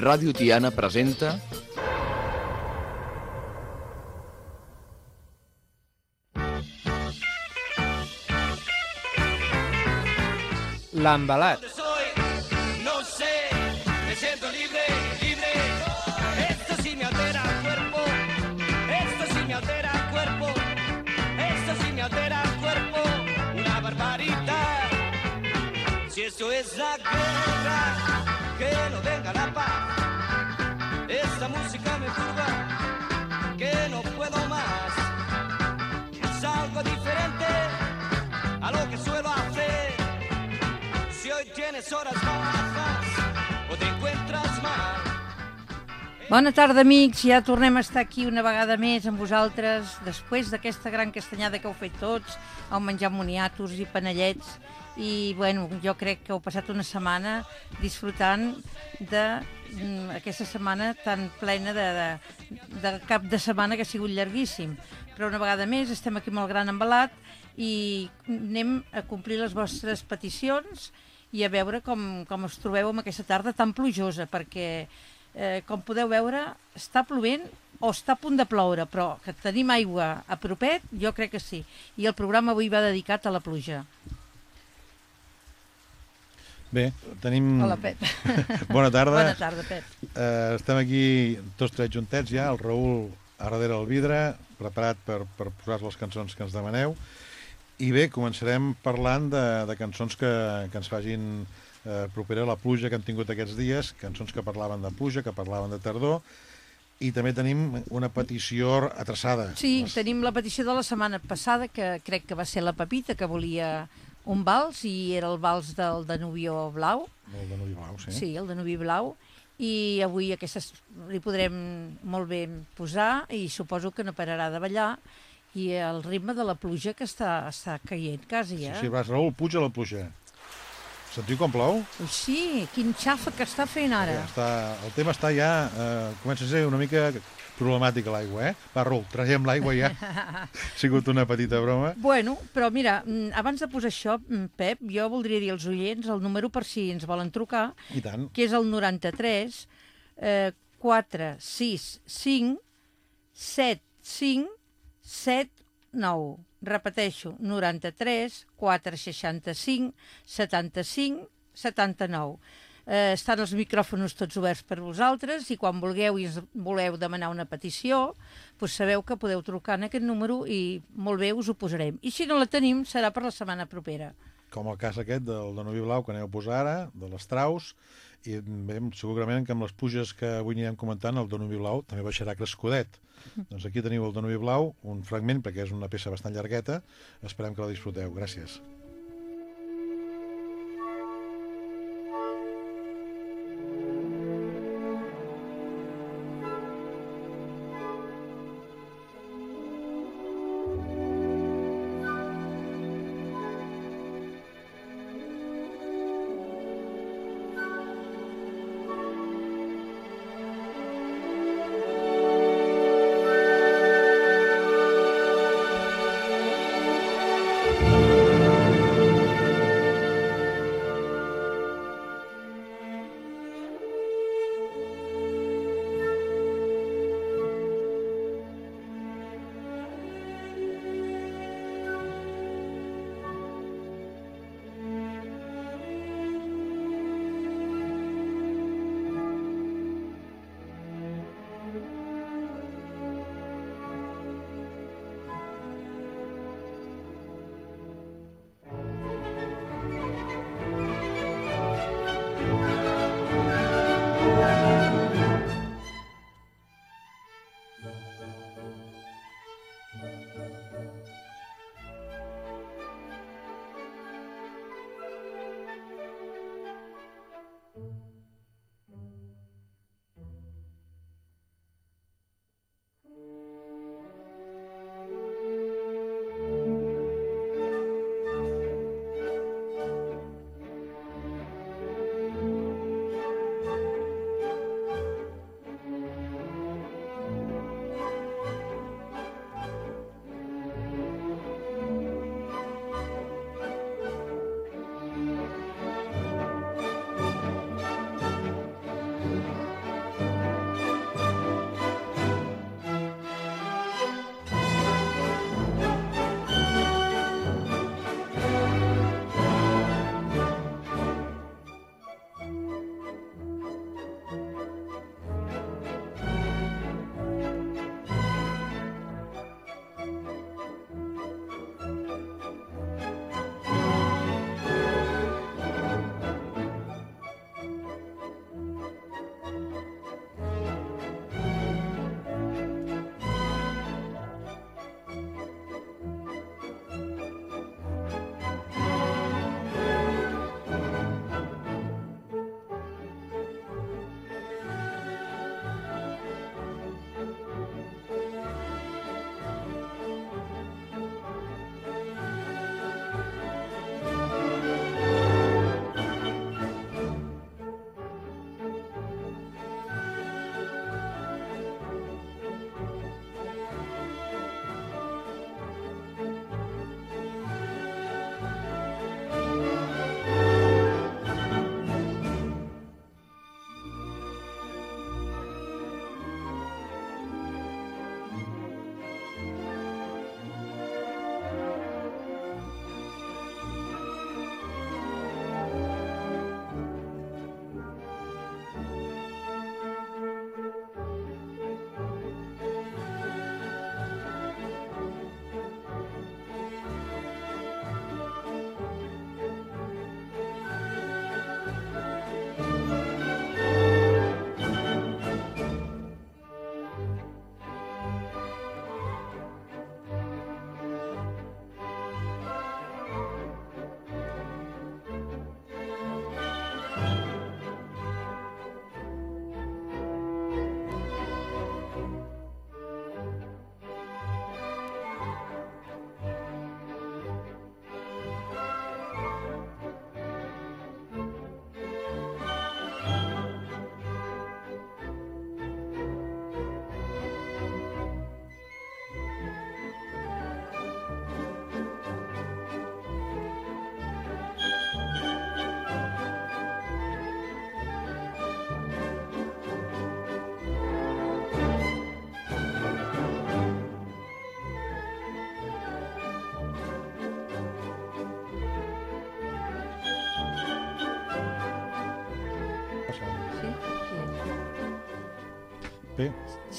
Ràdio Tiana presenta... L'embalat. soy, no sé, me siento libre, libre. Esto sí me altera el cuerpo, esto sí me altera el cuerpo, esto sí me altera el cuerpo, una barbaridad. Si esto es la guerra, que no venga la paz. Esta música me turba, que no puedo más. Es algo diferente a lo que suelo hacer. Si hoy tienes horas bajas o te encuentras mal. Bona tarda, amics. Ja tornem a estar aquí una vegada més amb vosaltres, després d'aquesta gran castanyada que heu fet tots, al menjar moniatos i panellets. I, bueno, jo crec que heu passat una setmana disfrutant de mm, setmana tan plena de, de, de cap de setmana que ha sigut llarguíssim. Però una vegada més estem aquí el gran embalat i anem a complir les vostres peticions i a veure com, com us trobeu amb aquesta tarda tan plujosa, perquè eh, com podeu veure, està plovent o està a punt de ploure, però que tenim aigua a propet, jo crec que sí. I el programa avui va dedicat a la pluja. Bé, tenim... Hola, Pep. Bona tarda. Bona tarda, Pep. Eh, estem aquí tots tres juntets ja, el Raül a darrere el vidre, preparat per, per posar les cançons que ens demaneu. I bé, començarem parlant de, de cançons que, que ens facin eh, propera la pluja que hem tingut aquests dies, cançons que parlaven de pluja, que parlaven de tardor, i també tenim una petició atreçada. Sí, Les- tenim la petició de la setmana passada, que crec que va ser la Pepita, que volia un vals, i era el vals del Danubió Blau. El de Nuvi Blau, sí. Sí, el Danubi Blau. I avui aquestes li podrem molt bé posar i suposo que no pararà de ballar i el ritme de la pluja que està, està caient quasi, Sí, eh? sí, vas, Raül, puja la pluja. Sentiu com plou? Sí, quin xafa que està fent ara. Ja està, el tema està ja... Eh, comença a ser una mica problemàtica l'aigua, eh? Va, Raül, traiem l'aigua ja. ha sigut una petita broma. Bueno, però mira, mm, abans de posar això, mm, Pep, jo voldria dir als oients el número per si ens volen trucar, I tant. que és el 93 eh, 4 6 5 7 5 7 9. Repeteixo, 93 465 75 79. Eh, estan els micròfons tots oberts per vosaltres i quan vulgueu i ens voleu demanar una petició, doncs sabeu que podeu trucar en aquest número i molt bé us ho posarem. I si no la tenim, serà per la setmana propera. Com el cas aquest del de Novi Blau que aneu a posar ara, de les traus, i bé, segurament que amb les puges que avui anirem comentant, el de Novi Blau també baixarà crescudet. Doncs aquí teniu el de Novi Blau, un fragment, perquè és una peça bastant llargueta. Esperem que la disfruteu. Gràcies.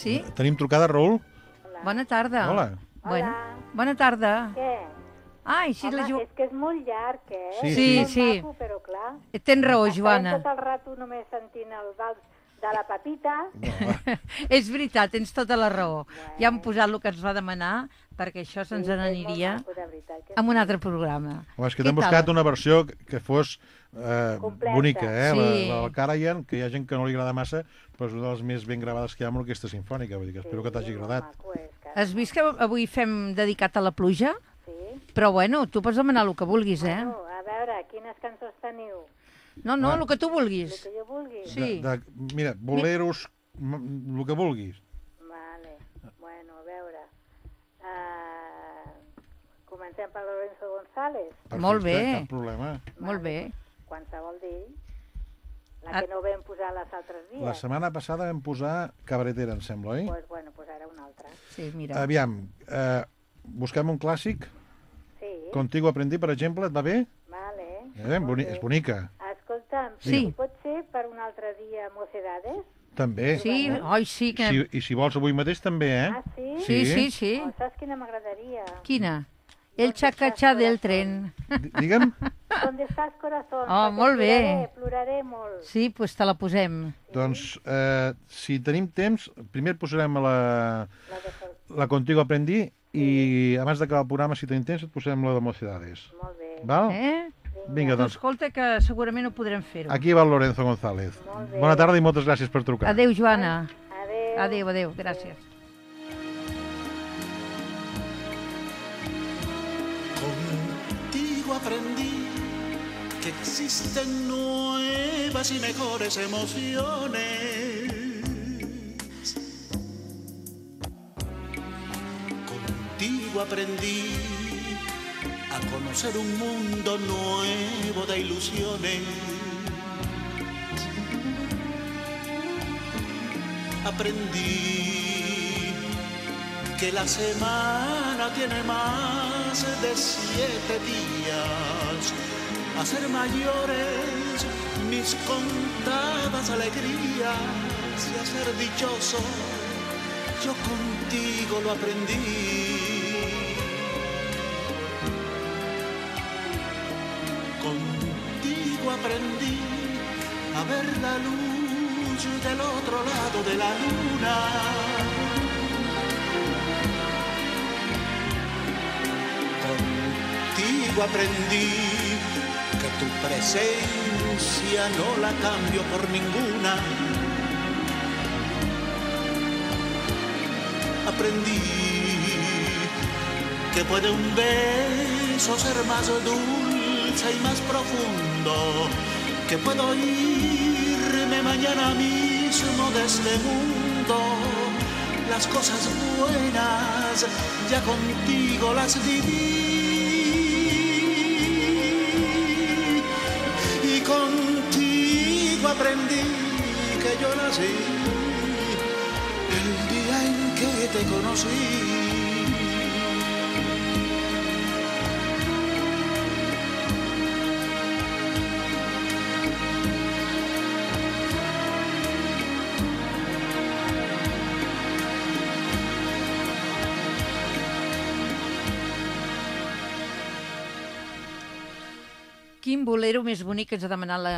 Sí? tenim trucada, Raül? Bona tarda. Hola. Bueno, Hola. bona tarda. Què? Ai, sí, Home, la Ju... és que és molt llarg, eh? Sí, sí. Sí, sí. Maco, però clar. Tens raó, Estarem Joana. tot el rato només sentint el vals de la Pepita. és veritat, tens tota la raó. Ja hem posat el que ens va demanar, perquè això se'ns Sí, n'aniria amb un altre programa. Home, és que t'hem buscat una versió que fos eh, Completa. bonica, eh? Sí. La, la del Karajan, que hi ha gent que no li agrada massa, però és una de les més ben gravades que hi ha amb l'orquestra sinfònica. Vull dir que espero que t'hagi agradat. maco, que... Has vist que avui fem dedicat a la pluja? Sí. Però bueno, tu pots demanar el que vulguis, eh? Bueno, a veure, quines cançons teniu? No, no, el que tu El vulguis. que jo vulgui? Sí. De, de, mira, boleros, el que vulguis. Vale. Bueno, a veure. Uh, comencem per Lorenzo González. Molt bé. Cap problema. Molt bé. Qualsevol d'ell. La Ah. que no vam posar les altres dies. La setmana passada vam posar Cabaretera, em sembla, oi? Pues, bueno, pues ara una altra. Sí, mira. Aviam, eh, busquem un clàssic. Sí, Contigo aprendí, per exemple, et va bé? vale. Eh, boni bé. és bonica. Escolta'm, Sí. si pot ser per un altre dia Mocedades? També. Sí, oi, sí que... Si, I si vols avui mateix, també, eh? Ah, sí? Sí, sí, sí. Oh, saps quina m'agradaria? Quina? El xacatxà del tren. Digue'm, ¿Dónde estàs, corazón? Oh, Perquè molt bé. Ploraré, ploraré molt. Sí, doncs pues te la posem. doncs, eh, si tenim temps, primer posarem la, La de la Contigo aprendí i abans d'acabar el programa, si tenim temps, et posarem la de Mocedades. Molt bé. Val? Eh? Vinga, doncs, escolta que segurament ho podrem fer-ho. aquí va el Lorenzo González. Molt bé. Bona tarda i moltes gràcies per trucar. Adéu, Joana. Adéu. Adéu, adéu, gràcies. Contigo aprendí que existen nuevas y mejores emociones. Contigo aprendí a conocer un mundo nuevo de ilusiones. Aprendí que la semana tiene más de siete días. A ser mayores mis contadas alegrías y a ser dichoso yo contigo lo aprendí. Contigo aprendí a ver la luz del otro lado de la luna. Aprendí que tu presencia no la cambio por ninguna. Aprendí que puede un beso ser más dulce y más profundo, que puedo irme mañana mismo de este mundo. Las cosas buenas ya contigo las viví aprendí que yo nací el día en que te conocí. Bolero més bonic ens ha demanat la,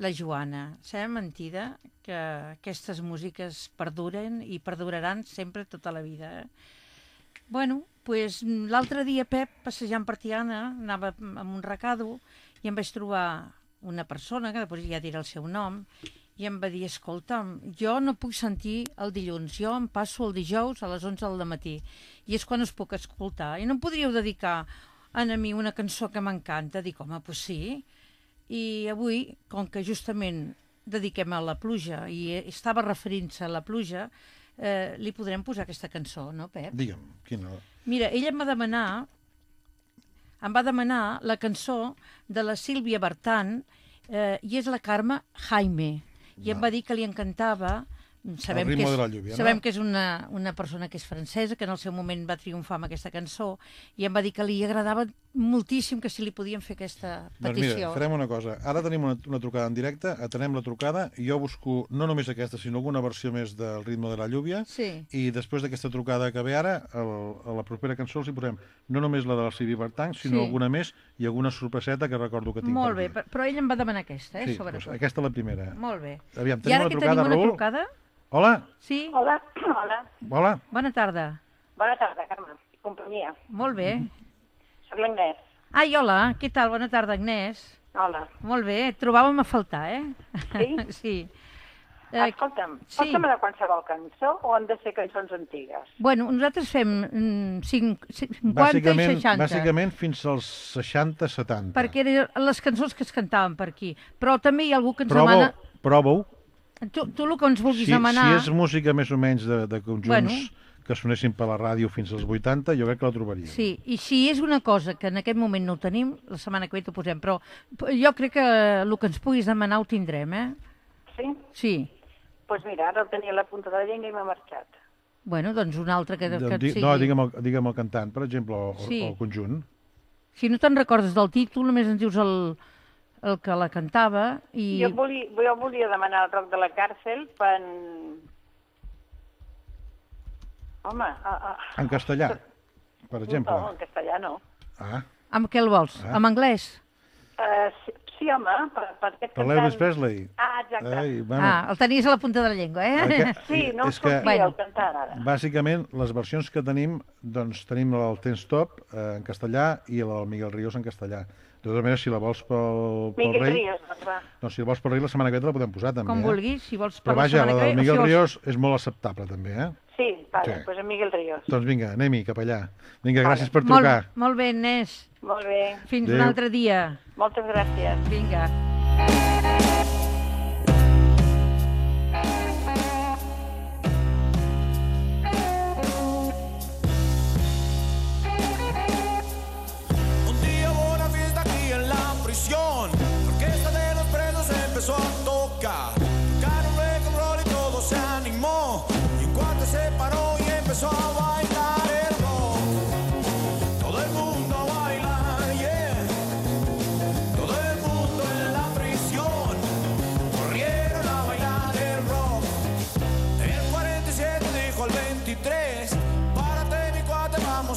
la Joana. Serà mentida que aquestes músiques perduren i perduraran sempre tota la vida. Eh? Bueno, pues, l'altre dia, Pep, passejant per Tiana, anava amb un recado i em vaig trobar una persona, que després ja diré el seu nom, i em va dir, escolta'm, jo no puc sentir el dilluns, jo em passo el dijous a les 11 del matí, i és quan us puc escoltar, i no em podríeu dedicar a mi una cançó que m'encanta? Dic, home, doncs sí. I avui, com que justament dediquem a la pluja, i estava referint-se a la pluja, eh, li podrem posar aquesta cançó, no, Pep? Digue'm, quina... Mira, ella em va demanar em va demanar la cançó de la Sílvia Bertan eh, i és la Carme Jaime i em va dir que li encantava sabem, El que és, lluvia, no? sabem que és una, una persona que és francesa, que en el seu moment va triomfar amb aquesta cançó, i em va dir que li agradava moltíssim que si li podien fer aquesta Doncs mira, petició. farem una cosa. Ara tenim una, una trucada en directe, atenem la trucada, i jo busco no només aquesta, sinó alguna versió més del ritmo de la lluvia, Sí. i després d'aquesta trucada que ve ara, el, a la propera cançó els hi posem no només la de la Sylvie Vartank, sinó Sí. alguna més i alguna sorpreseta que recordo que tinc Molt bé, per però ell em va demanar aquesta, eh, Sí, sobretot. doncs aquesta la primera. Molt bé. Aviam, I ara una que trucada, tenim una Raül? trucada? Hola, Sí? Hola, hola. hola. Bona tarda. Bona tarda, Carme. Companyia. Molt bé. Soc l'Agnès. Ai, hola, què tal? Bona tarda, Agnès. Hola. Molt bé, et trobàvem a faltar, eh? Sí? sí. Eh, Escolta'm, sí. pots demanar qualsevol cançó o han de ser cançons antigues? bueno, nosaltres fem mm, cinc- cinc- 50 Bàsicament, i 60. bàsicament fins als 60-70. Perquè eren les cançons que es cantaven per aquí. Però també hi ha algú que ens Prova, demana... prova-ho. Tu, tu el que ens vulguis Si, demanar... si és música més o menys de, de conjunts Bueno. que sonessin per la ràdio fins als 80, jo crec que la trobaria. Sí, i si és una cosa que en aquest moment no ho tenim, la setmana que ve t'ho posem, però jo crec que el que ens puguis demanar ho tindrem, eh? Sí? Sí. Doncs pues mira, ara el tenia a la punta de la llengua i m'ha marxat. Bueno, doncs un altre que, que et sigui... no, digue'm el, digue'm el cantant, per exemple, o, sí. o el conjunt. Si no te'n recordes del títol, només ens dius el, el que la cantava i... Jo, volia, jo volia demanar el rock de la càrcel per... Home, a, a... En castellà, per exemple. No, en castellà no. Ah, Amb què el vols? Ah. En anglès? Uh, sí, sí, home, per, per aquest per l'Elvis Presley. Ah, exacte. Ai, bueno, Ah, el tenies a la punta de la llengua, eh? Aquest- Sí, no és que- Bueno. el cantar ara. Bàsicament, les versions que tenim, doncs tenim el Ten Stop eh, en castellà i la del Miguel Ríos en castellà. De totes maneres, si la vols pel, pel Miguel rei... Ríos, doncs va. No, si la vols pel rei, la setmana que ve te la podem posar, també. Com eh? vulguis, si vols per Però la vaja, setmana la que del Miguel si vols- Ríos és molt acceptable, també, eh? Sí, vale, Sí. doncs pues en Miguel Ríos. Doncs vinga, anem-hi, cap allà. Vinga, Vale. gràcies per Molt, trucar. molt bé, Inés. Molt bé, Fins un Adéu. altre dia. moltes gràcies. Vinga. Un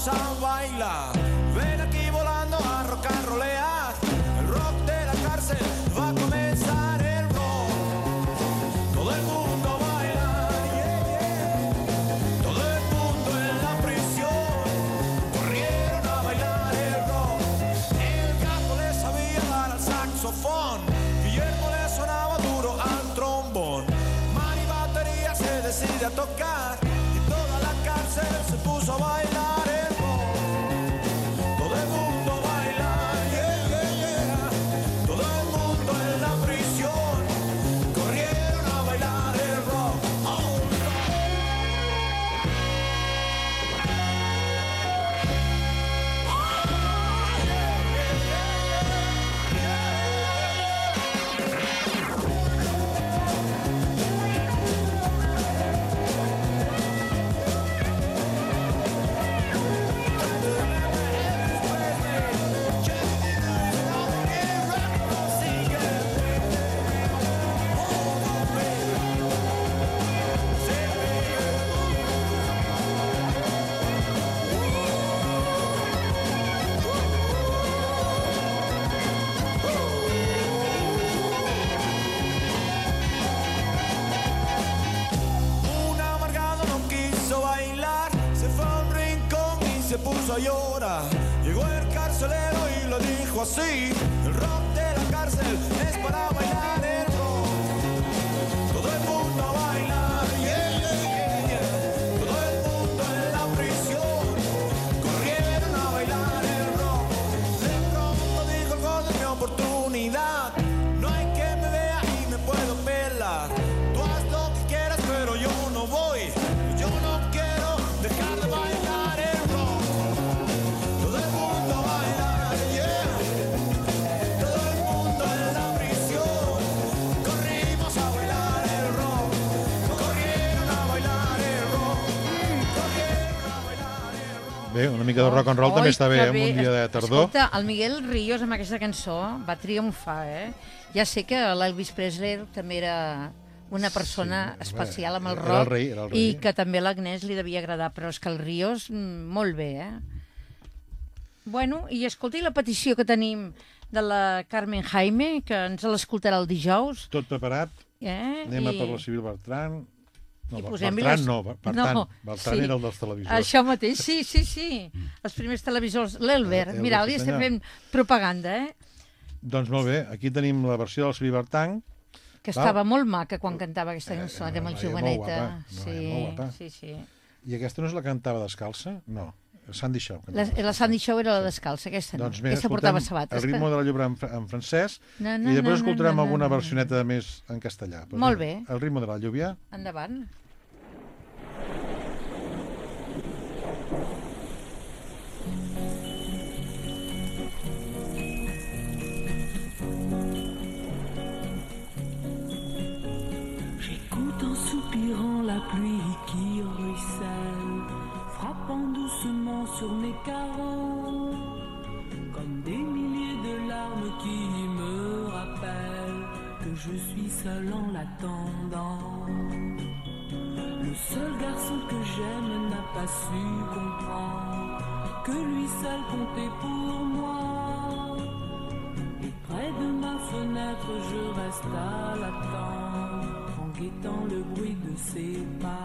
cuate, vamos a bailar Ven aquí volando a rock and rollear El rock de la cárcel va a comenzar el rock. Todo el mundo a bailar, yeah, yeah. Todo el mundo en la prisión. Corrieron a bailar el rock. El gato le sabía dar al saxofón. Guillermo le sonaba duro al trombón. Mani batería se decide a tocar Y toda la cárcel se puso a bailar se puso a llorar. Llegó el carcelero y lo dijo así: el rock de la cárcel es para bailar una mica de rock and roll Oi, també està bé, que eh, un dia de tardor. Escolta, el Miguel Ríos amb aquesta cançó va triomfar, eh? Ja sé que l'Elvis Presley també era una persona Sí, especial amb el era rock el rei, era el rei. i que també a l'Agnès li devia agradar, però és que el Ríos, mm, molt bé, eh? Bueno, i escolti la petició que tenim de la Carmen Jaime, que ens l'escoltarà el dijous. Tot preparat, Eh? anem a I- per la Civil Bertran. No, i posem-li Bertran les- no, Bertran, No, Bertran sí. era el dels televisors. Això mateix, sí, sí, sí. Els primers televisors. L'Elbert, Elbert, mira, li estem fent propaganda, eh? Doncs molt bé, aquí tenim la versió del Civil Bertran, Que Val. estava molt maca quan cantava aquesta Eh, cançó, eh, era molt joveneta. guapa, sí, molt guapa. sí, sí. i aquesta no és la que cantava descalça? No, Sandy Shaw. La, la Sandy Show era la descalça, aquesta no. Doncs bé, aquesta portava sabates. el ritme de la llubra en, en francès No, no, i després no, no, escoltarem no, no, alguna no, no. versioneta més en castellà. Però Molt mira, bé. El ritme de la lluvia. Endavant. J'écoute pluie qui ruisselle, frappant doucement sur mes carreaux, comme des milliers de larmes qui me rappellent que je suis seul en l'attendant. Le seul garçon que j'aime n'a pas su comprendre que lui seul comptait pour moi. Et près de ma fenêtre, je reste à l'attendre, en guettant le bruit de ses pas.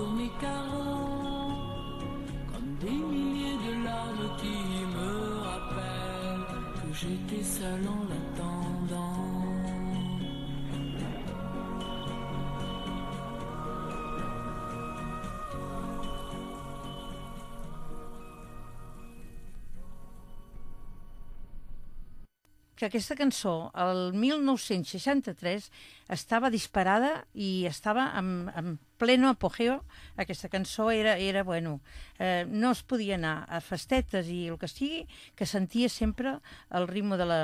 Sur mes carreaux, comme des milliers de larmes qui me rappellent que j'étais seul en l'attendant. que aquesta cançó, el 1963, estava disparada i estava en, en pleno apogeo. Aquesta cançó era, era bueno, eh, no es podia anar a festetes i el que sigui, que sentia sempre el ritme de la,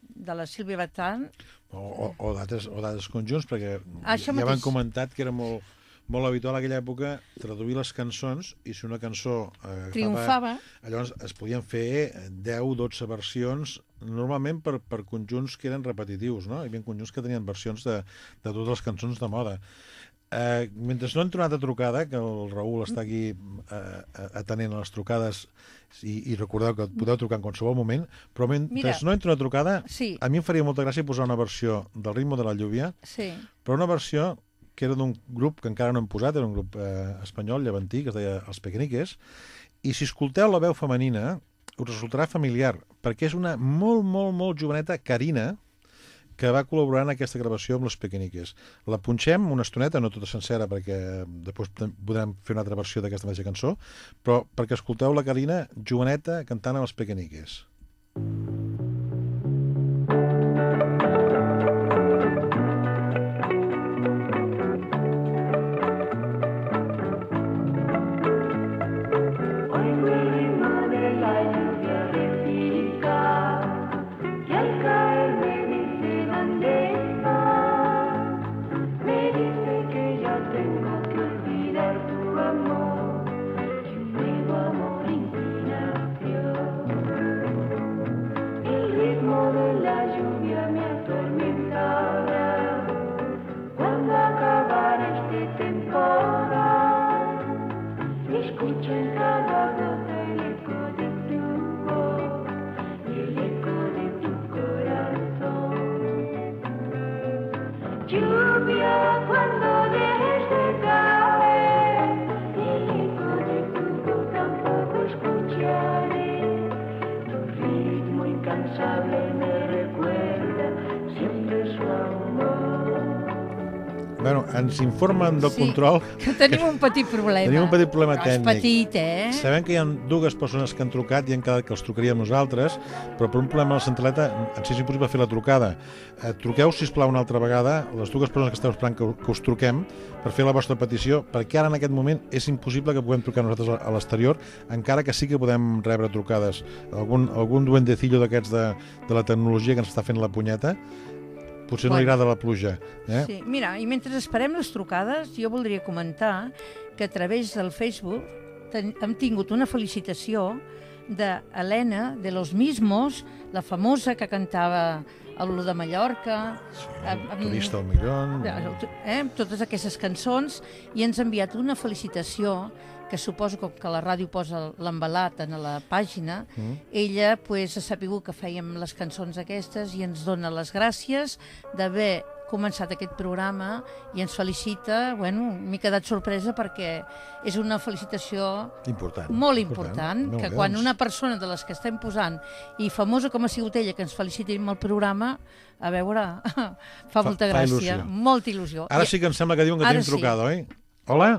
de la Sílvia Batán. O, o, o d'altres conjunts, perquè Ah, Això ja mateix. m'han comentat que era molt, molt habitual a aquella època traduir les cançons i si una cançó eh, Triomfava. llavors es podien fer 10-12 versions normalment per, per conjunts que eren repetitius, no? Hi havia conjunts que tenien versions de, de totes les cançons de moda. Eh, mentre no hem tornat a trucada, que el Raül està aquí eh, atenent a les trucades i, i recordeu que podeu trucar en qualsevol moment, però mentre Mira. no entro a trucada, Sí. a mi em faria molta gràcia posar una versió del ritme de la lluvia, Sí. però una versió que era d'un grup que encara no hem posat, era un grup eh, espanyol, llevantí, que es deia Els Pequeniques, i si escolteu la veu femenina, us resultarà familiar, perquè és una molt, molt, molt joveneta Carina, que va col·laborar en aquesta gravació amb les Pequeniques. La punxem una estoneta, no tota sencera, perquè després podrem fer una altra versió d'aquesta mateixa cançó, però perquè escolteu la Carina joveneta cantant amb les Pequeniques. Oigo ens informen del Sí. control Que tenim un petit problema. Tenim un petit problema Però tècnic. És petit, eh? Sabem que hi ha dues persones que han trucat i han quedat que els trucaríem nosaltres, però per un problema a la centraleta ens és impossible fer la trucada. Eh, truqueu, si plau una altra vegada, les dues persones que esteu esperant que, que us truquem per fer la vostra petició, perquè ara en aquest moment és impossible que puguem trucar nosaltres a, a l'exterior, encara que sí que podem rebre trucades. Algun, algun duendecillo d'aquests de, de la tecnologia que ens està fent la punyeta, potser no li Bueno. agrada la pluja. Eh? Sí, mira, i mentre esperem les trucades, jo voldria comentar que a través del Facebook ten, hem tingut una felicitació d'Helena de Los Mismos, la famosa que cantava el Lo de Mallorca, amb- amb- Turista al millón... eh, totes aquestes cançons, i ens ha enviat una felicitació que suposo que, que la ràdio posa l'embalat en la pàgina, mm. ella pues, ha sabut que fèiem les cançons aquestes i ens dona les gràcies d'haver començat aquest programa i ens felicita, bueno, m'he quedat sorpresa perquè és una felicitació Important. molt important, Molt que bé, quan doncs. una persona de les que estem posant i famosa com ha sigut ella que ens feliciti amb el programa, a veure, fa, Fa- molta fa gràcia, il·lusió. molta il·lusió. Ara I- sí que em sembla que diuen que tenim sí. trucada, oi? Hola?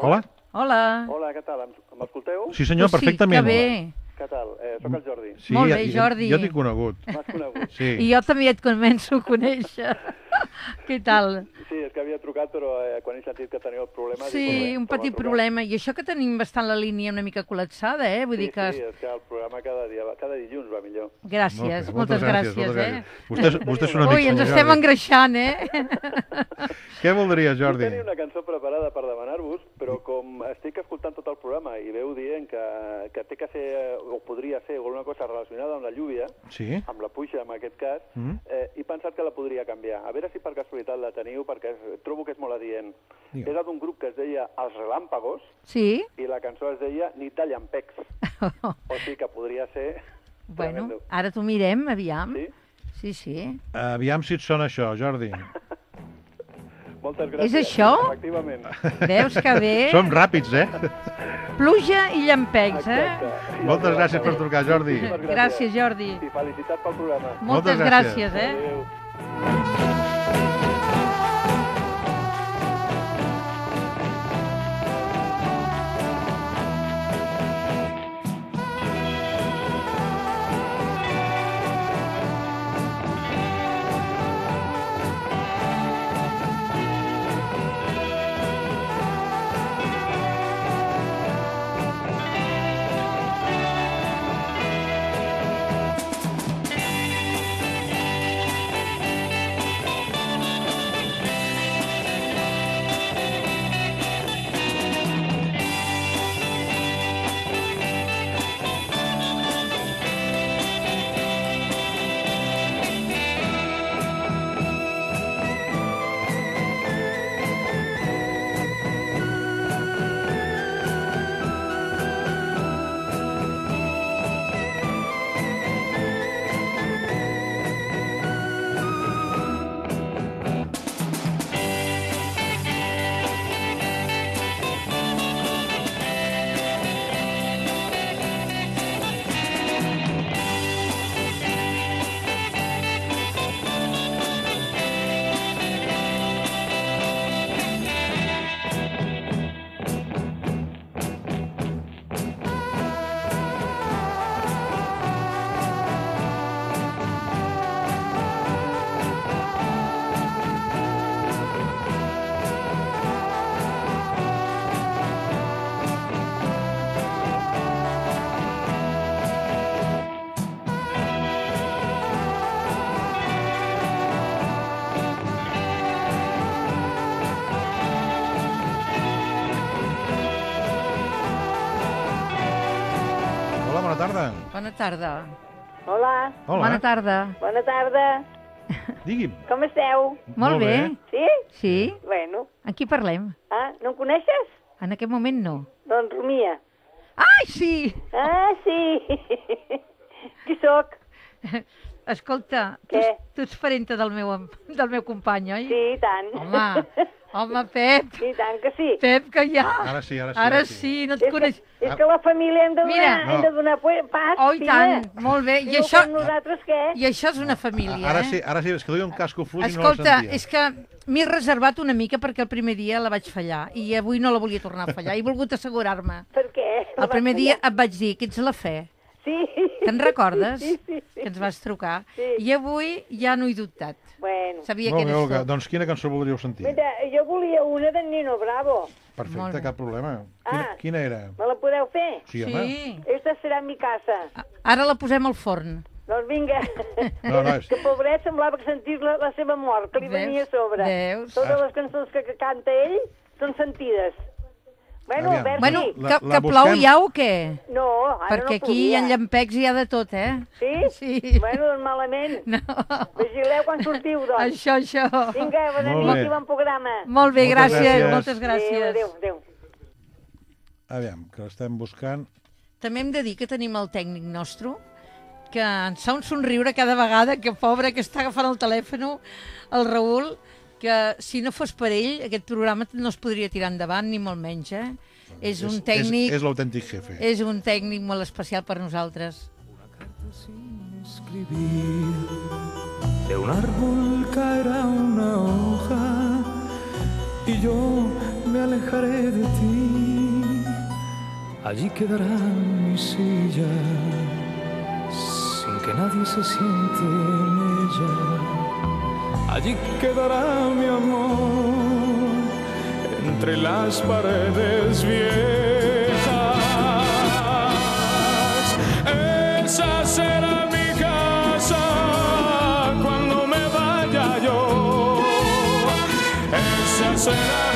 Hola? Hola. Hola, què tal? Em- M'escolteu? Sí, senyor, perfectament. Sí, que bé. Què tal? Eh, soc el Jordi. Sí, Molt bé, Jordi. Jo t'he conegut. M'has conegut? Sí. I jo també et començo a conèixer. Què tal? Sí, és que havia trucat, però eh, quan he sentit que teniu el problema... dic, Sí, "Molt bé, un petit trucar". problema. I això que tenim bastant la línia una mica col·lapsada, eh? Vull Sí, dir que... sí, és que el programa cada, dia, cada dilluns va millor. Gràcies, Molt bé, moltes, gràcies, eh? Vostè, vostè és un amic, Ui, ens estem Jordi. engreixant, eh? Què voldria, Jo Jordi? tenia una cançó preparada per demanar-vos, però com estic escoltant tot el programa i veu dient que, que té que ser, eh, o podria ser, alguna cosa relacionada amb la lluvia, Sí? amb la puja en aquest cas, Mhm. eh, he pensat que la podria canviar. A veure si per casualitat la teniu, perquè és- trobo que és molt adient. Digue'm. Era d'un grup que es deia Els Relàmpagos, Sí? i la cançó es deia Ni tallen pecs. O sigui que podria ser... Bueno, tremendo. ara t'ho mirem, aviam. Sí? Sí, sí. Aviam si et sona això, Jordi. Moltes gràcies. És això? Efectivament. Veus que bé? Som ràpids, eh? Pluja i llampecs, eh? Exacte. Moltes gràcies per trucar, Jordi. Moltíssimes Gràcies, Jordi. I felicitats pel programa. Moltes Moltes gràcies. gràcies, eh? Adéu. Bona tarda. Hola, Hola. Bona tarda. bona tarda. Digui'm. Com esteu? Molt, Molt bé. bé. Sí? Sí? Bueno. Amb qui parlem? Ah, no em coneixes? En aquest moment no. Doncs Romia. Ai, sí! Ah, sí. Qui sóc? Escolta, tu, Què? tu ets parenta del meu, del meu company, oi? Sí, i tant. Home, Home, Pep, I tant que sí. Pep, que ja... Ara sí, ara sí. Ara sí, no et És que, coneix... és que la família hem de donar, Mira. hem de donar pas, Oh, i tant, molt bé. I Diu això, nosaltres què? I això és una família, Ara eh? sí, ara sí, és que duia un casco fluix i no Escolta, la sentia. és que m'he reservat una mica perquè el primer dia la vaig fallar i avui no la volia tornar a fallar. He volgut assegurar-me. Per què? La El primer dia et vaig dir que ets la fe. Sí. Te'n recordes? Sí, sí, sí. Que ens vas trucar. Sí. I avui ja no he dubtat. Bueno. Sabia Molt que bé, Olga. tu. Doncs quina cançó voldríeu sentir? Mira, jo volia una d'en Nino Bravo. Perfecte, cap problema. Quina, Ah. quina era? Me la podeu fer? Sí, home. Sí. Esta serà mi casa. Ara la posem al forn. Doncs vinga. No, no, és- Que pobret semblava que sentir la, la seva mort, que li Veus? venia a sobre. Veus? Totes les cançons que, que canta ell són sentides. Bueno, Aviam. Berti, Bueno, La- que, la que plou busquem? ja o què? no, ara Perquè no aquí podia. en llampecs hi ha de tot, eh? Sí? Sí. Bueno, doncs malament. No. Vigileu quan sortiu, doncs. Això, això. Vinga, bona Molt nit bé. i bon programa. Molt bé, Moltes gràcies, gràcies. moltes gràcies. Adéu, adéu. Aviam, que l'estem buscant. També hem de dir que tenim el tècnic nostre, que ens fa un somriure cada vegada, que pobre, que està agafant el telèfon, el Raül, que si no fos per ell, aquest programa no es podria tirar endavant, ni molt menys, eh? És un tècnic, És, és l'autèntic jefe. és un tècnic molt especial per nosaltres. sin escribir. De un árbol caerá una hoja y yo me alejaré de ti. Allí quedará mi silla sin que nadie se siente en ella. Allí quedará mi amor entre las paredes viejas. Esa será mi casa cuando me vaya yo. Esa será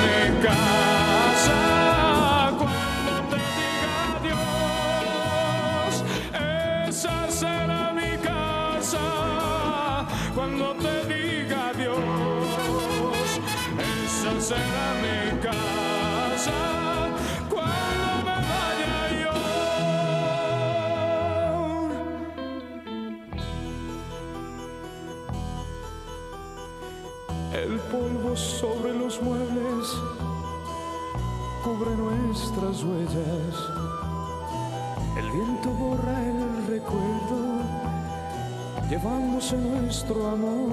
nuestras huellas. El viento borra el recuerdo, llevándose nuestro amor.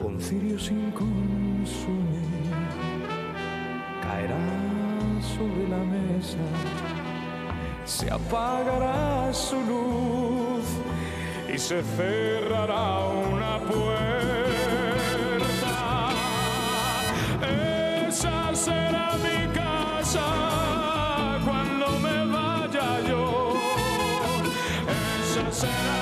Un cirio sin consumir caerá sobre la mesa, se apagará su luz y se cerrará una puerta. Esa será mi cuando me vaya yo. Esa será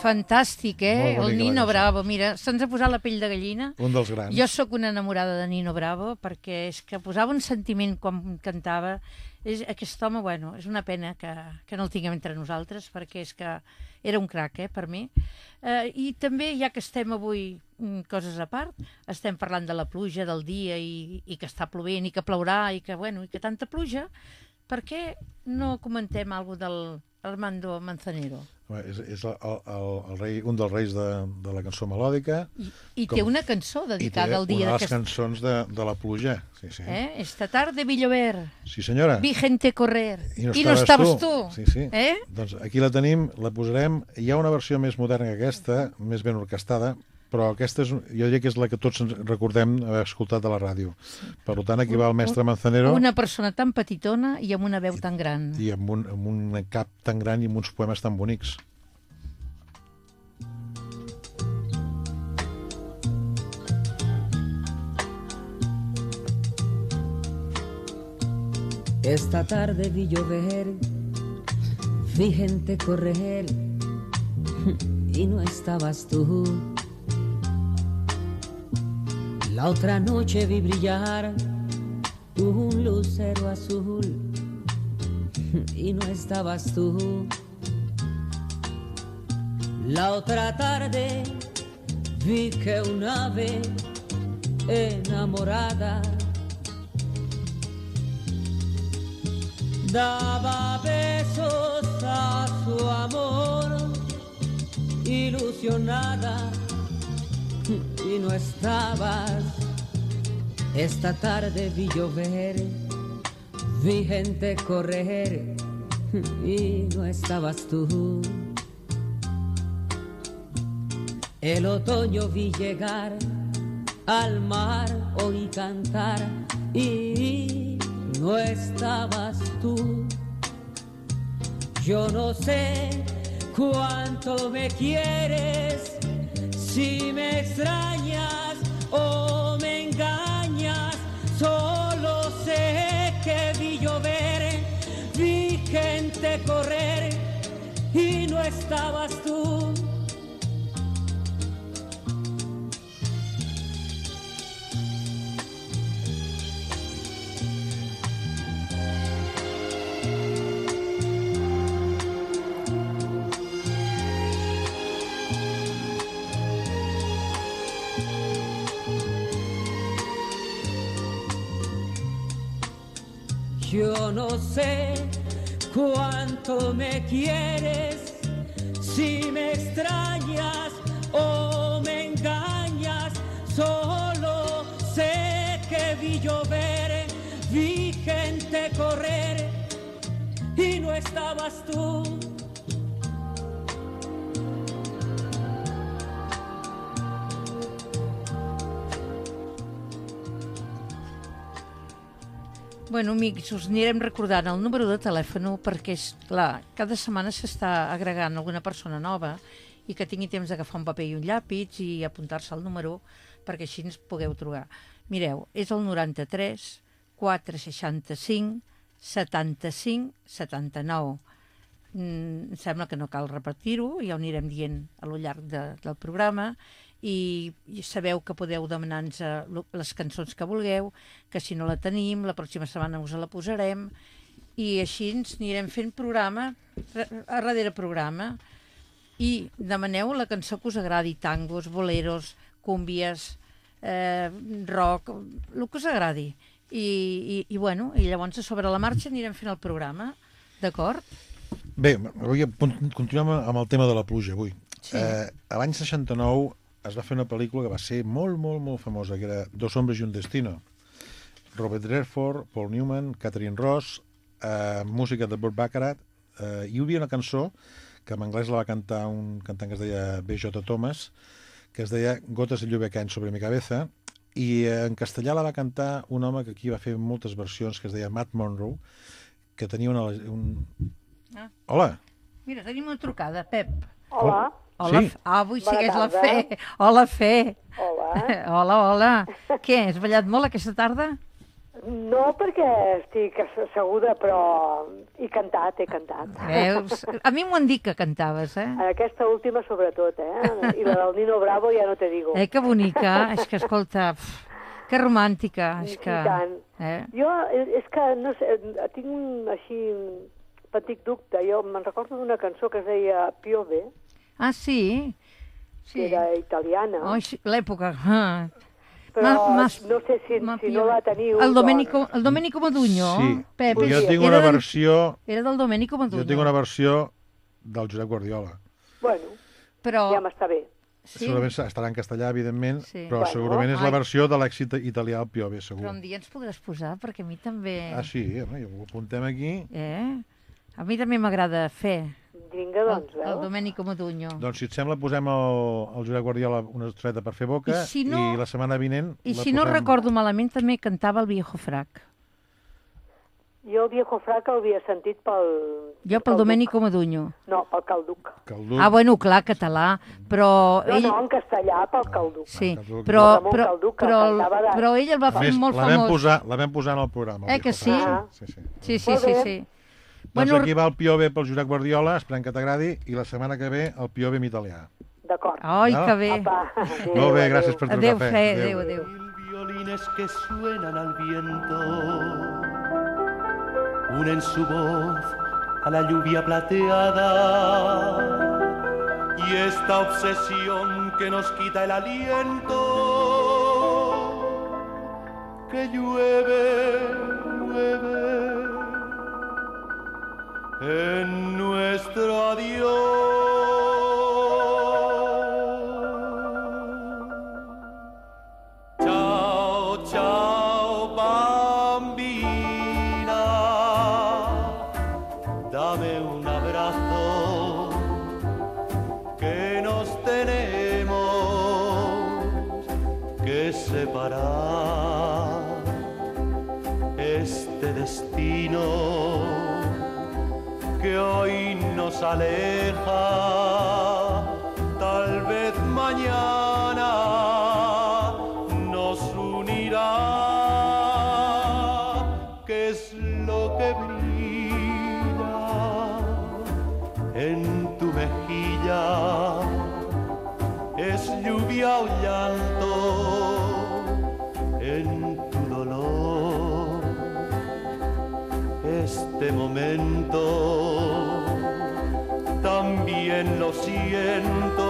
Fantàstic, eh? El Nino. Bravo. Mira, se'ns ha posat la pell de gallina. Un dels grans. Jo sóc una enamorada de Nino Bravo perquè és que posava un sentiment quan cantava. És, aquest home, bueno, és una pena que, que no el tinguem entre nosaltres perquè és que era un crac, eh, per mi. Eh, I també, ja que estem avui mm, coses a part, estem parlant de la pluja, del dia i, i que està plovent i que plourà i que, bueno, i que tanta pluja, per què no comentem alguna del Armando Manzanero. És, és el, el, el rei, un dels reis de, de la cançó melòdica. I, i Com- té una cançó I té dedicada al dia una de les cançons de, de la pluja. Sí, sí. Eh? Esta tarde vi llover, Sí, senyora. vi gente correr, I no i no estaves estaves tu. Sí, sí. Eh? Doncs aquí la tenim, la posarem. Hi ha una versió més moderna que aquesta, més ben orquestada, però aquesta és, jo diria que és la que tots ens recordem haver escoltat a la ràdio. Per tant, aquí va el mestre Manzanero Una persona tan petitona i amb una veu tan gran. i amb un, amb un cap tan gran i amb uns poemes tan bonics. Esta tarde vi llover, vi gente correr y no estabas tú. La otra noche vi brillar un lucero azul y no estabas tú. La otra tarde vi que un ave enamorada daba besos a su amor, ilusionada, y no estabas. Esta tarde vi llover, vi gente correr, y no estabas tú. El otoño vi llegar al mar, oí cantar y no estabas tú. Yo no sé cuánto me quieres, si me extrañas o me engañas, solo sé que vi llover, vi gente correr y no estabas no sé cuánto me quieres, si me extrañas o me engañas, solo sé que vi llover, vi gente correr y no estabas tú. Bueno, amics, us anirem recordant el número de telèfon perquè, és clar, cada setmana s'està agregant alguna persona nova i que tingui temps d'agafar un paper i un llàpid i apuntar-se al número perquè així ens pugueu trobar. Mireu, és el 93 465 75 79. Mm, em sembla que no cal repetir-ho, ja ho anirem dient a lo llarg de, del programa i, i sabeu que podeu demanar-nos eh, les cançons que vulgueu, que si no la tenim, la pròxima setmana us la posarem i així ens anirem fent programa a darrere programa i demaneu la cançó que us agradi, tangos, boleros, cúmbies, eh, rock, el que us agradi. I, i, i, bueno, i llavors a sobre la marxa anirem fent el programa, d'acord? Bé, avui continuem amb el tema de la pluja, avui. Sí. Eh, a l'any 69 es va fer una pel·lícula que va ser molt, molt, molt famosa, que era Dos hombres i un destino. Robert Redford, Paul Newman, Catherine Ross, eh, música de Burt Baccarat, eh, i hi havia una cançó que en anglès la va cantar un cantant que es deia B.J. Thomas, que es deia Gotes de lluvia caen sobre mi cabeza, i eh, en castellà la va cantar un home que aquí va fer moltes versions, que es deia Matt Monroe, que tenia una... Un... Ah. Hola! Mira, tenim una trucada, Pep. Hola. Hola, Sí. Ah, avui Bona segueix la tarda. fe. Hola, fe. Hola. Hola, hola. Què, has ballat molt aquesta tarda? No perquè estic asseguda, però he cantat, he cantat. Veus? A mi m'ho han dit que cantaves, eh? En aquesta última sobretot, eh? I la del Nino Bravo ja no te digo. Eh, que bonica. És que, escolta, pf, que romàntica. És I que... tant. Eh? Jo, eh, és que, no sé, eh, tinc un, així, un petit dubte. Jo me'n recordo d'una cançó que es deia Piove, Ah, sí? que era italiana. Oh, sí, l'època. Ah. però Ma- mas- no sé si, ma si no la teniu. El Domenico, doncs. el Domenico Modugno, Sí, Pep, jo tinc era, una del, versió... era del Domenico Modugno. Jo tinc una versió del Josep Guardiola. Bueno, Però, ja m'està bé. sí, Segurament estarà en castellà, evidentment, Sí. però Bueno, segurament és la ai. versió de l'èxit italià al Piove, segur. però un dia ens podràs posar, perquè a mi també... Ah, sí, home, ho apuntem aquí. Eh? A mi també m'agrada fer Vinga, el, doncs, el veus? Domenico Modugno. Doncs, si et sembla, posem el, el Josep Guardiola una estreta per fer boca I si no- i la setmana vinent... I si no posem- recordo malament, també cantava el Viejo Frac. Jo el viejo frac el havia sentit pel... Jo pel Domenico Modugno. No, pel Calduc. Calduc. Ah, bueno, clar, català, però No, ell... no, en castellà pel Calduc. Sí, Calduc. però, però, Calduc, però, però ell el va fer més, molt la vam, famós. posar, la vam posar en el programa. el Eh, que sí? Ah. Sí, sí. Sí, sí, Molt sí, Doncs Bueno, aquí va el Piove pel Josep Guardiola, esperem que t'agradi, i la setmana que ve el Piove en italià. D'acord. ai, No? que bé. Apa, adéu, Molt bé, adéu. gràcies per Adéu, trucar, fe, adéu, adéu. Mil violines que suenan al viento unen su voz a la lluvia plateada y esta obsesión que nos quita el aliento que llueve, llueve en nuestro adiós. Ciao, ciao, bambina, dame un abrazo que nos tenemos que separar. Este destino que hoy nos aleja, tal vez mañana nos unirá. ¿Qué es lo que brilla en tu mejilla? Es lluvia o llanto Este momento. También lo siento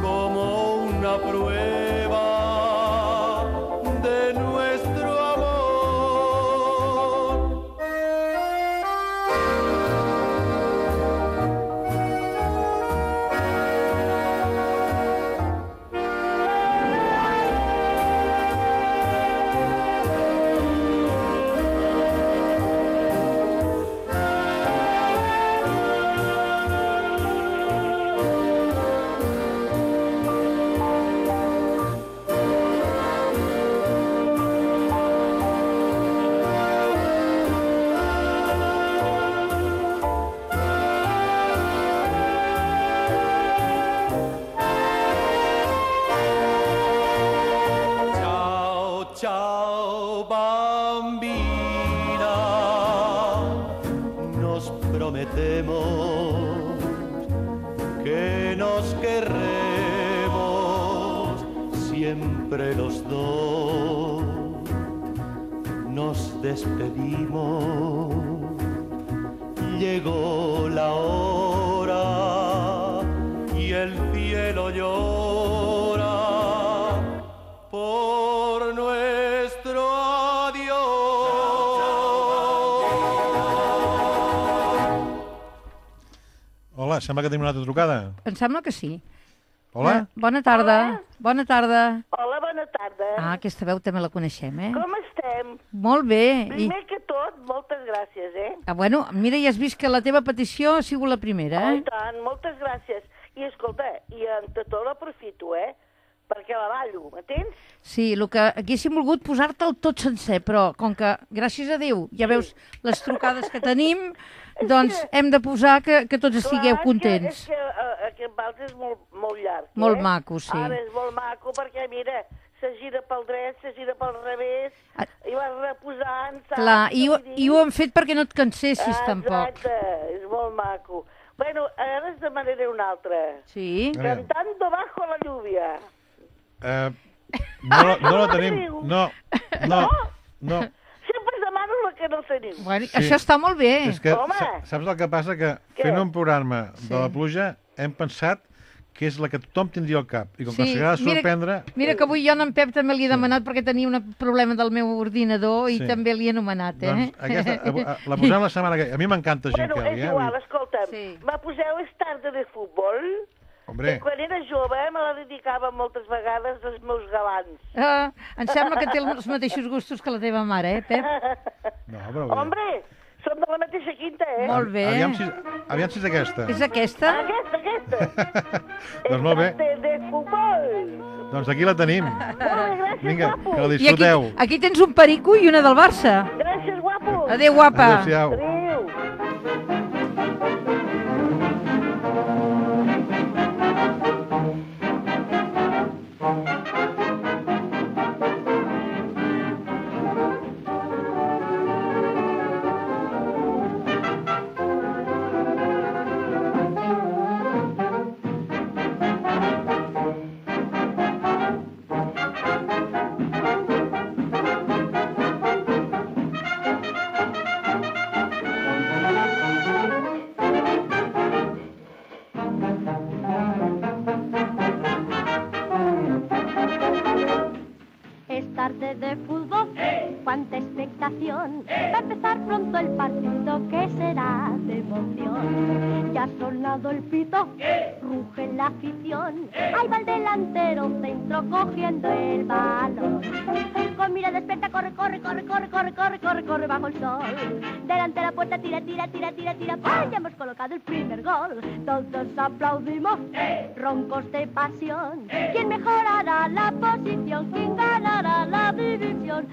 como una prueba que nos querremos siempre los dos. Nos despedimos. Llegó la hora y el cielo llora Hola, sembla que tenim una altra trucada. Em sembla que sí. Hola? Eh, bona tarda. Bona tarda. Hola, bona tarda. Ah, aquesta veu també la coneixem, eh? Com estem? Molt bé. I, Primer que tot, moltes gràcies, eh? ah, bueno, mira, ja has vist que la teva petició ha sigut la primera, Oh, eh? I tant, moltes gràcies. I escolta, i entre tot l'aprofito, eh? Perquè la ballo, m'entens? Sí, el que haguéssim volgut posar-te'l tot sencer, però com que, gràcies a Déu, ja veus les trucades que tenim, doncs hem de posar que, que tots estigueu Clar, contents. És que, és que uh, aquest vals és molt, molt llarg, Molt eh? maco, sí. Ara és molt maco perquè, mira, se gira pel dret, se gira pel revés, Ah. i vas reposant, saps? Clar, i, ho- i ho hem fet perquè no et cansessis, Ah, tampoc. Exacte, és molt maco. Bueno, ara es demanaré una altra. Sí? Cantando bajo la lluvia. eh, no, no la tenim. No, no, no. La que no teniu. Bueno, Sí. Això està molt bé. És que Home! sa- saps el que passa? Que Què? fent un programa Sí. de la pluja hem pensat que és la que tothom tindria al cap. I com que Sí, de mira- sorprendre... Mira que avui jo en Pep també li he demanat perquè tenia un problema del meu ordinador i Sí. també li he anomenat, eh? Doncs aquesta, a- a- la posem la setmana que... A mi m'encanta Jim Bueno, Kelly, és eh? igual, escolta'm, Sí. me poseu és tarda de futbol, Hombre, que quan era jove me la dedicava moltes vegades als meus galants. Ah, em sembla que té els mateixos gustos que la teva mare, eh, Pep? no, però... Hombre, som de la mateixa quinta, eh? Molt bé. Aviam si, aviam si és aquesta. És aquesta? Aquesta, aquesta. Doncs molt bé. De, de futbol. Doncs aquí la tenim. Molt bé, gràcies, Vinga, guapo. que la I aquí, disfruteu. aquí tens un perico i una del Barça. Gràcies, guapo. Adéu, guapa. Adéu-siau. Adéu. Pronto el partido que será de emoción. Ya ha sonado el pito, ruge la afición. Ahí va el delantero centro cogiendo el balón. Con mira despierta, corre, corre, corre, corre, corre, corre, corre, corre bajo el sol. Delante de la puerta, tira, tira, tira, tira, tira. ¡Ay! Ya hemos colocado el primer gol. Todos aplaudimos, roncos de pasión. ¿Quién mejorará la posición? ¿Quién ganará la división?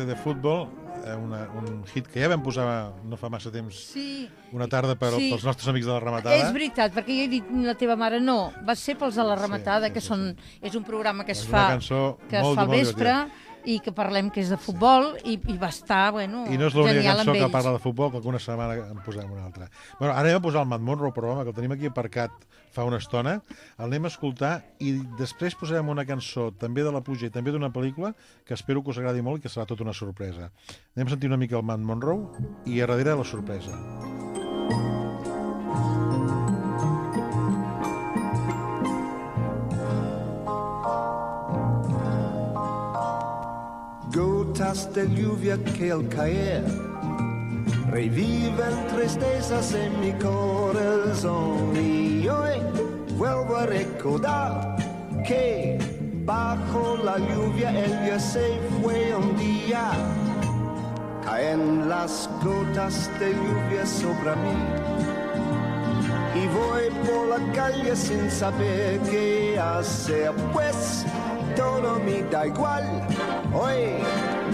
Tarda de futbol, eh, una, un hit que ja vam posar no fa massa temps, Sí. una tarda per, Sí. pels nostres amics de la rematada. És veritat, perquè jo he dit la teva mare no, va ser pels de la rematada, sí, que sí, són, és un programa que es És fa, que es fa al vespre i que parlem que és de futbol i, i va estar, bueno, I no és l'única cançó que parla de futbol, que alguna setmana en posem una altra. Bueno, ara anem a posar el Matt Monroe, però home, que el tenim aquí aparcat fa una estona, el anem a escoltar i després posarem una cançó també de la pluja i també d'una pel·lícula que espero que us agradi molt i que serà tota una sorpresa. Anem a sentir una mica el Matt Monroe i a darrere la sorpresa. Lluvia que al caer reviven tristezas en mi corazón hoy vuelvo a recordar que bajo la lluvia el día se fue un día. Caen las gotas de lluvia sobre mí y voy por la calle sin saber qué hacer, pues todo me da igual. Hoy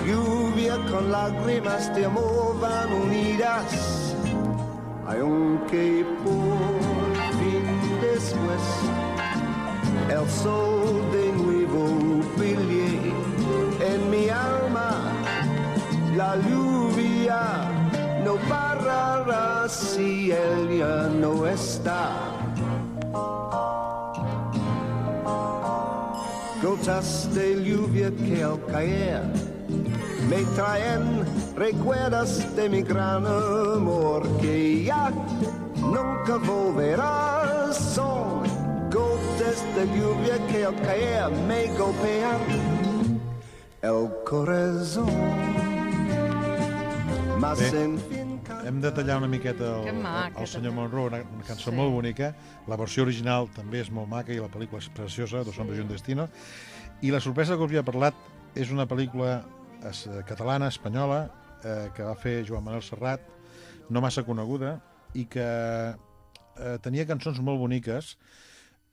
lluvia con lágrimas de amor van unidas, aunque por después el sol de nuevo brille en mi alma. La lluvia no parará si él ya no está. Gotas de lluvia que al caer me traen recuerdos de mi gran amor que ya nunca volverá. Son gotas de lluvia que al caer me golpean el corazón. Mas Bé. en fin, Hem de tallar una miqueta Que el, maca, el senyor Monroe, una, cançó Sí. molt bonica. La versió original també és molt maca i la pel·lícula és preciosa, Dos hombres i un destino. I la sorpresa que us havia parlat és una pel·lícula es, catalana, espanyola, eh, que va fer Joan Manuel Serrat, no massa coneguda, i que eh, tenia cançons molt boniques,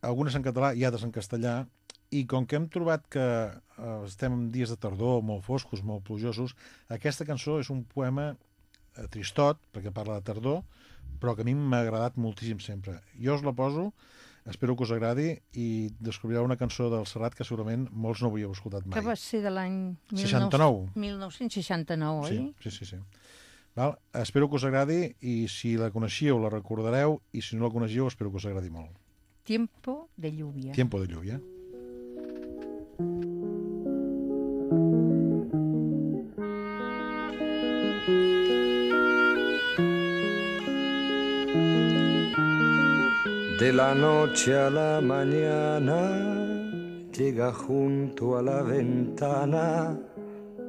algunes en català i altres en castellà, i com que hem trobat que eh, estem en dies de tardor molt foscos, molt plujosos, aquesta cançó és un poema eh, tristot, perquè parla de tardor, però que a mi m'ha agradat moltíssim sempre. Jo us la poso, espero que us agradi i descobrireu una cançó del Serrat que segurament molts no havíeu escoltat mai. Que va ser de l'any... 69. 1969, Sí, oi? sí, sí. sí. Val? Espero que us agradi i si la coneixíeu la recordareu i si no la coneixíeu espero que us agradi molt. Tiempo de lluvia. Tiempo de lluvia. De la noche a la mañana llega junto a la ventana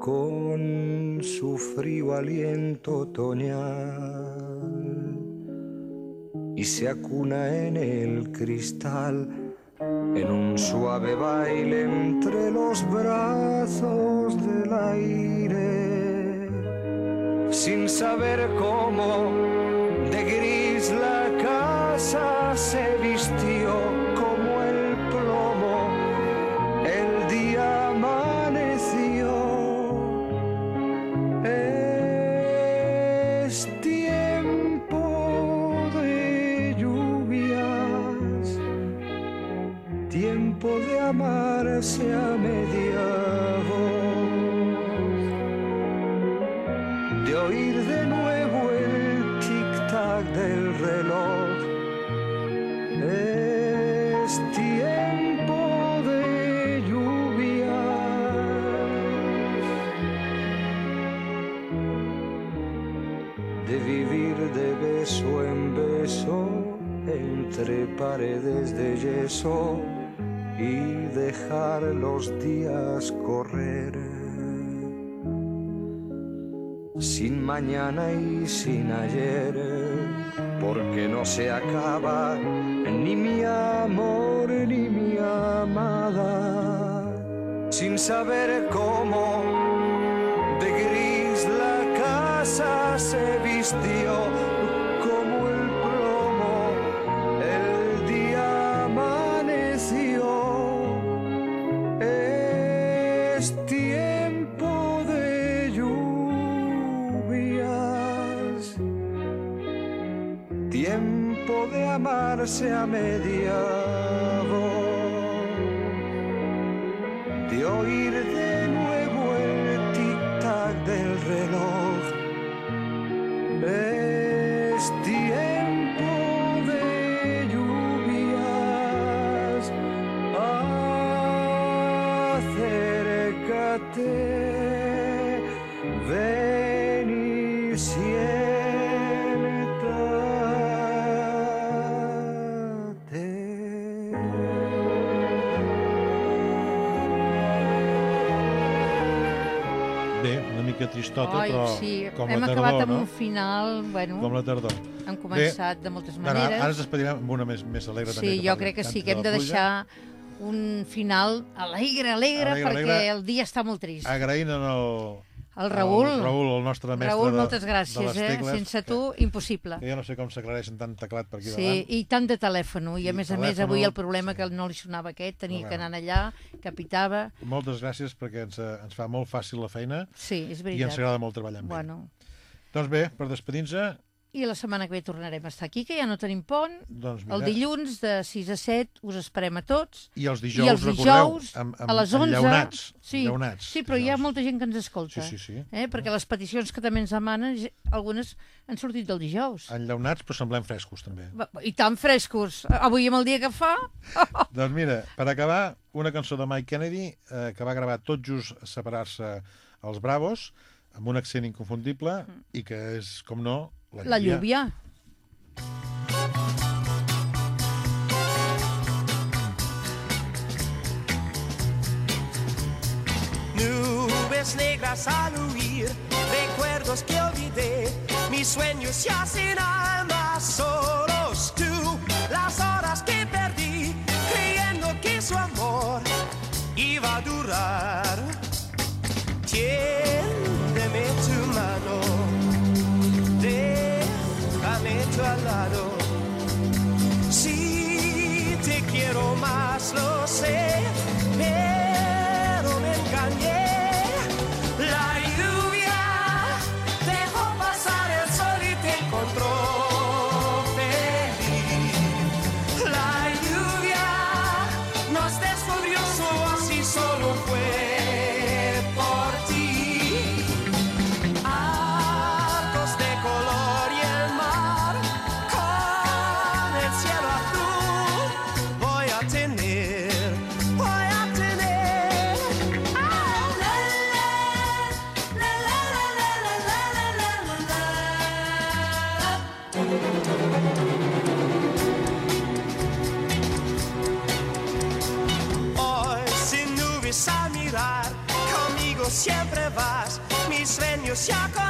con su frío aliento otoñal y se acuna en el cristal en un suave baile entre los brazos del aire. Sin saber cómo de gris la casa se vistió y dejar los días correr. Sin mañana y sin ayer, porque no se acaba ni mi amor ni mi amada, sin saber cómo de gris la casa se vistió quedarse a medias. Tristota, Ai, però sí, com hem la acabat tardor, amb no? un final, bueno, Com la tardor. hem començat de moltes Ara, maneres. ara ens despedirem amb una més, més alegre també. Sí, que jo crec que sí, que hem de pluja. deixar un final alegre, alegre, Alegre, perquè alegre. el dia està molt trist. Agraint en el... El Raül. El Raül, el nostre mestre Raül, de, moltes de gràcies, les eh? tecles, Sense tu, impossible. Que jo no sé com s'aclareixen tant teclat per aquí Sí, davant. i tant de telèfon, i a I més a més avui el problema que no li sonava aquest, tenia que anar allà, capitava... Moltes gràcies perquè ens, eh, ens fa molt fàcil la feina Sí, és i veritat. ens agrada molt treballar amb Bueno, ell. Doncs bé, per despedir-nos, i la setmana que ve tornarem a estar aquí, que ja no tenim pont. doncs mira, El dilluns de 6 a 7 us esperem a tots. I els dijous, I els recordeu, dijous amb- amb- a les 11... enllaunats, sí, enllaunats, sí, però hi ha molta gent que ens escolta. Sí, sí, sí. Eh? Perquè les peticions que també ens demanen, algunes han sortit del dijous. enllaunats però semblem frescos també. I tan frescos. Avui amb el dia que fa... doncs mira, per acabar, una cançó de Mike Kennedy eh, que va gravar tot just separar-se els Bravos, amb un accent inconfundible i que és, com no, la lluvia. La lluvia. Nubes negras al huir, recuerdos que olvidé, mis sueños ya sin alma, solos tú, las horas que perdí, creyendo que su amor iba a durar. Tiéndeme tu mano, déjame tu al lado. Si te quiero más, lo sé, shock